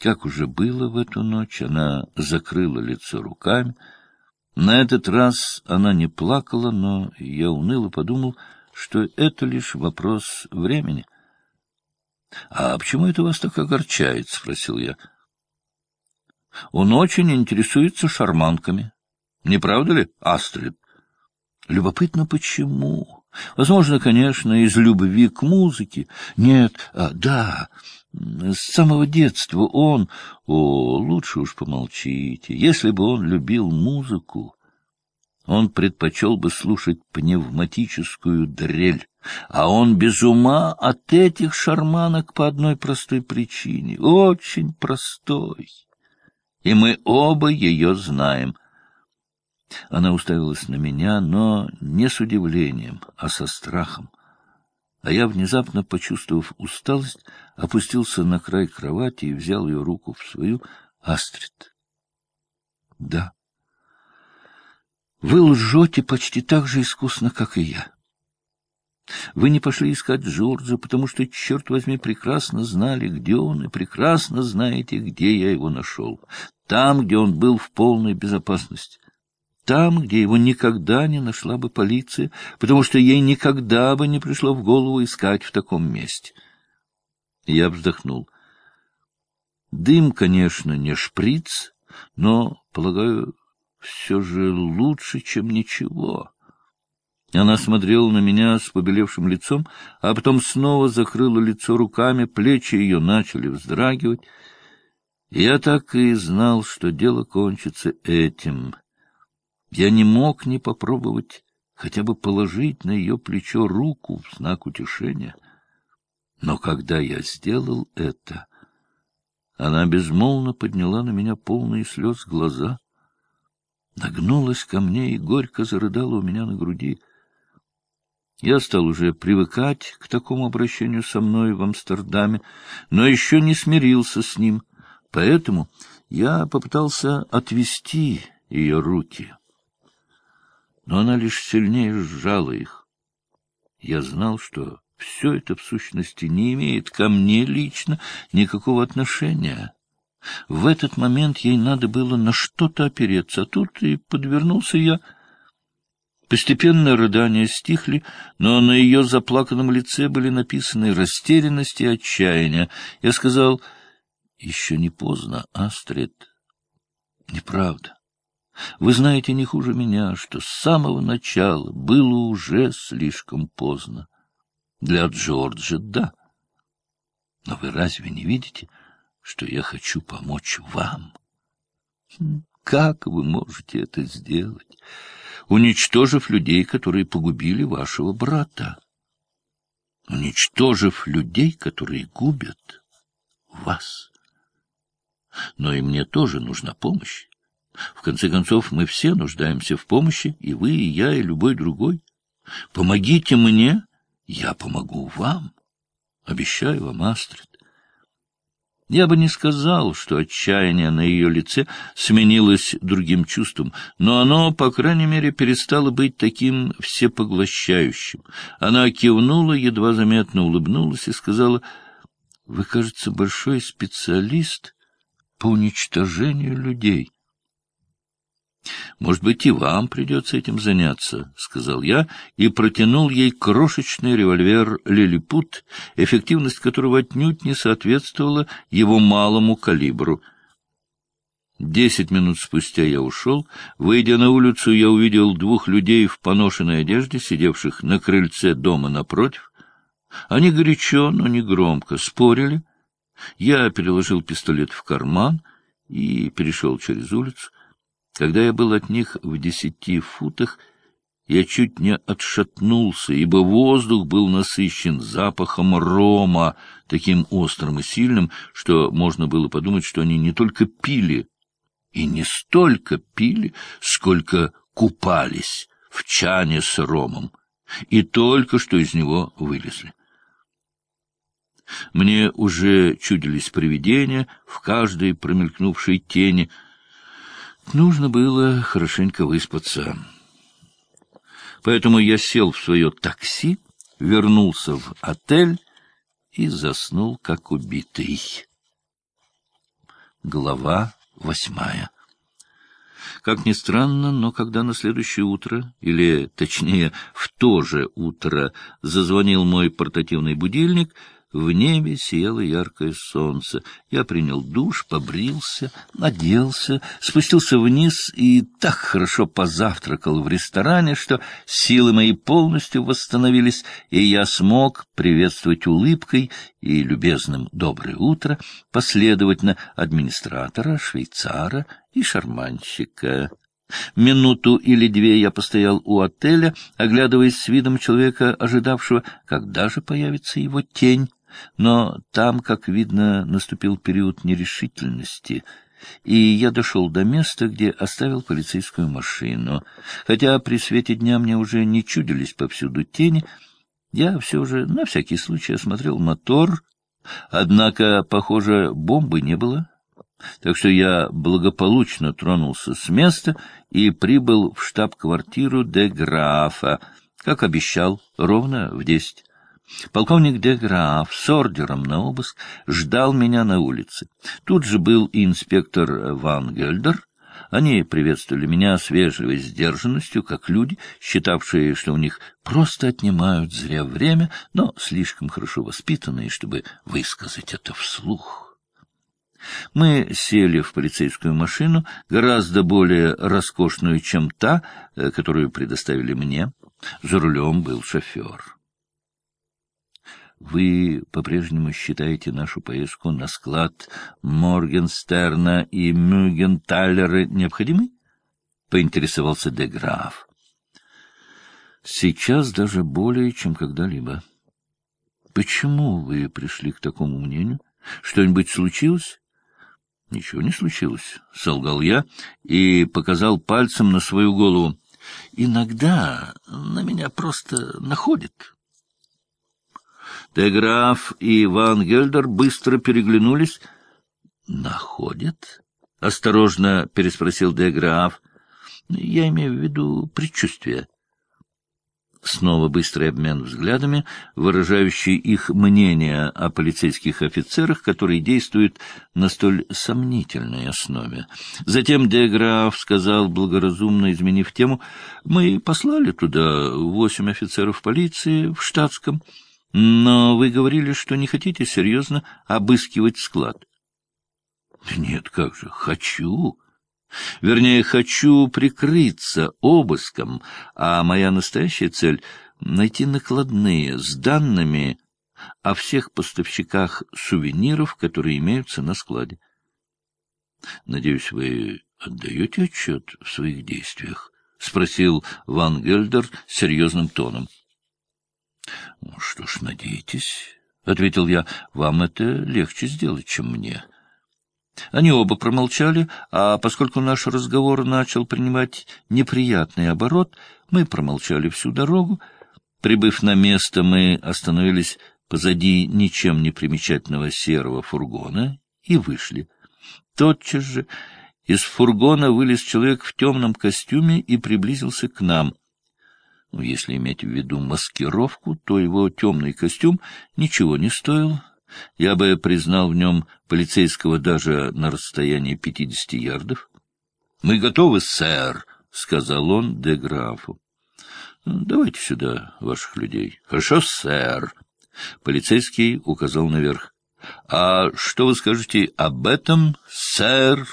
Как уже было в эту ночь, она закрыла лицо руками. На этот раз она не плакала, но я уныло подумал, что это лишь вопрос времени. — А почему это вас так огорчает? — спросил я. — Он очень интересуется шарманками. Не правда ли, Астрид? Любопытно, почему? Возможно, конечно, из любви к музыке. Нет, а, да, с самого детства он... О, лучше уж помолчите. Если бы он любил музыку, он предпочел бы слушать пневматическую дрель. А он без ума от этих шарманок по одной простой причине. Очень простой. И мы оба ее знаем. Она уставилась на меня, но не с удивлением, а со страхом а я, внезапно почувствовав усталость, опустился на край кровати и взял ее руку в свою. Астрид. — Да. Вы лжете почти так же искусно, как и я. Вы не пошли искать Джорджа, потому что, черт возьми, прекрасно знали, где он, и прекрасно знаете, где я его нашел. Там, где он был в полной безопасности там, где его никогда не нашла бы полиция, потому что ей никогда бы не пришло в голову искать в таком месте. Я вздохнул. Дым, конечно, не шприц, но, полагаю, все же лучше, чем ничего. Она смотрела на меня с побелевшим лицом, а потом снова закрыла лицо руками, плечи ее начали вздрагивать. Я так и знал, что дело кончится этим — я не мог не попробовать хотя бы положить на ее плечо руку в знак утешения. Но когда я сделал это, она безмолвно подняла на меня полные слез глаза, нагнулась ко мне и горько зарыдала у меня на груди. Я стал уже привыкать к такому обращению со мной в Амстердаме, но еще не смирился с ним, поэтому я попытался отвести ее руки но она лишь сильнее сжала их. Я знал, что все это в сущности не имеет ко мне лично никакого отношения. В этот момент ей надо было на что-то опереться, а тут и подвернулся я. Постепенно рыдания стихли, но на ее заплаканном лице были написаны растерянность и отчаяние. Я сказал, — Еще не поздно, Астрид. Неправда. Вы знаете не хуже меня, что с самого начала было уже слишком поздно. Для Джорджа — да. Но вы разве не видите, что я хочу помочь вам? Хм, как вы можете это сделать, уничтожив людей, которые погубили вашего брата? Уничтожив людей, которые губят вас. Но и мне тоже нужна помощь. В конце концов, мы все нуждаемся в помощи, и вы, и я, и любой другой. Помогите мне, я помогу вам. Обещаю вам, Астрид. Я бы не сказал, что отчаяние на ее лице сменилось другим чувством, но оно, по крайней мере, перестало быть таким всепоглощающим. Она кивнула, едва заметно улыбнулась и сказала, — Вы, кажется, большой специалист по уничтожению людей. Может быть, и вам придется этим заняться, — сказал я и протянул ей крошечный револьвер «Лилипут», эффективность которого отнюдь не соответствовала его малому калибру. Десять минут спустя я ушел. Выйдя на улицу, я увидел двух людей в поношенной одежде, сидевших на крыльце дома напротив. Они горячо, но не громко спорили. Я переложил пистолет в карман и перешел через улицу. Когда я был от них в десяти футах, я чуть не отшатнулся, ибо воздух был насыщен запахом рома, таким острым и сильным, что можно было подумать, что они не только пили, и не столько пили, сколько купались в чане с ромом, и только что из него вылезли. Мне уже чудились привидения в каждой промелькнувшей тени — Нужно было хорошенько выспаться. Поэтому я сел в свое такси, вернулся в отель и заснул, как убитый. Глава восьмая. Как ни странно, но когда на следующее утро, или, точнее, в то же утро, зазвонил мой портативный будильник — в небе сияло яркое солнце. Я принял душ, побрился, оделся, спустился вниз и так хорошо позавтракал в ресторане, что силы мои полностью восстановились, и я смог приветствовать улыбкой и любезным «доброе утро» последовательно администратора, швейцара и шарманщика. Минуту или две я постоял у отеля, оглядываясь с видом человека, ожидавшего, когда же появится его тень. Но там, как видно, наступил период нерешительности, и я дошел до места, где оставил полицейскую машину. Хотя при свете дня мне уже не чудились повсюду тени, я все же на всякий случай осмотрел мотор, однако, похоже, бомбы не было. Так что я благополучно тронулся с места и прибыл в штаб-квартиру де Графа, как обещал, ровно в десять. Полковник де Граф с ордером на обыск ждал меня на улице. Тут же был и инспектор Ван Гельдер. Они приветствовали меня с вежливой сдержанностью, как люди, считавшие, что у них просто отнимают зря время, но слишком хорошо воспитанные, чтобы высказать это вслух. Мы сели в полицейскую машину, гораздо более роскошную, чем та, э, которую предоставили мне. За рулем был шофер. Вы по-прежнему считаете нашу поездку на склад Моргенстерна и Мюгенталера необходимой? — поинтересовался де Граф. — Сейчас даже более, чем когда-либо. — Почему вы пришли к такому мнению? Что-нибудь случилось? — Ничего не случилось, — солгал я и показал пальцем на свою голову. — Иногда на меня просто находит. Теграф и Ван Гельдер быстро переглянулись. — Находят? — осторожно переспросил Деграф. — Я имею в виду предчувствие. Снова быстрый обмен взглядами, выражающий их мнение о полицейских офицерах, которые действуют на столь сомнительной основе. Затем Деграф сказал, благоразумно изменив тему, «Мы послали туда восемь офицеров полиции в штатском». Но вы говорили, что не хотите серьезно обыскивать склад. Нет, как же, хочу. Вернее, хочу прикрыться обыском, а моя настоящая цель — найти накладные с данными о всех поставщиках сувениров, которые имеются на складе. Надеюсь, вы отдаете отчет в своих действиях? — спросил Ван Гельдер серьезным тоном. — Ну, что ж, надейтесь, — ответил я, — вам это легче сделать, чем мне. Они оба промолчали, а поскольку наш разговор начал принимать неприятный оборот, мы промолчали всю дорогу. Прибыв на место, мы остановились позади ничем не примечательного серого фургона и вышли. Тотчас же из фургона вылез человек в темном костюме и приблизился к нам — ну, если иметь в виду маскировку, то его темный костюм ничего не стоил. Я бы признал в нем полицейского даже на расстоянии пятидесяти ярдов. — Мы готовы, сэр, — сказал он де графу. — Давайте сюда ваших людей. — Хорошо, сэр. Полицейский указал наверх. — А что вы скажете об этом, сэр?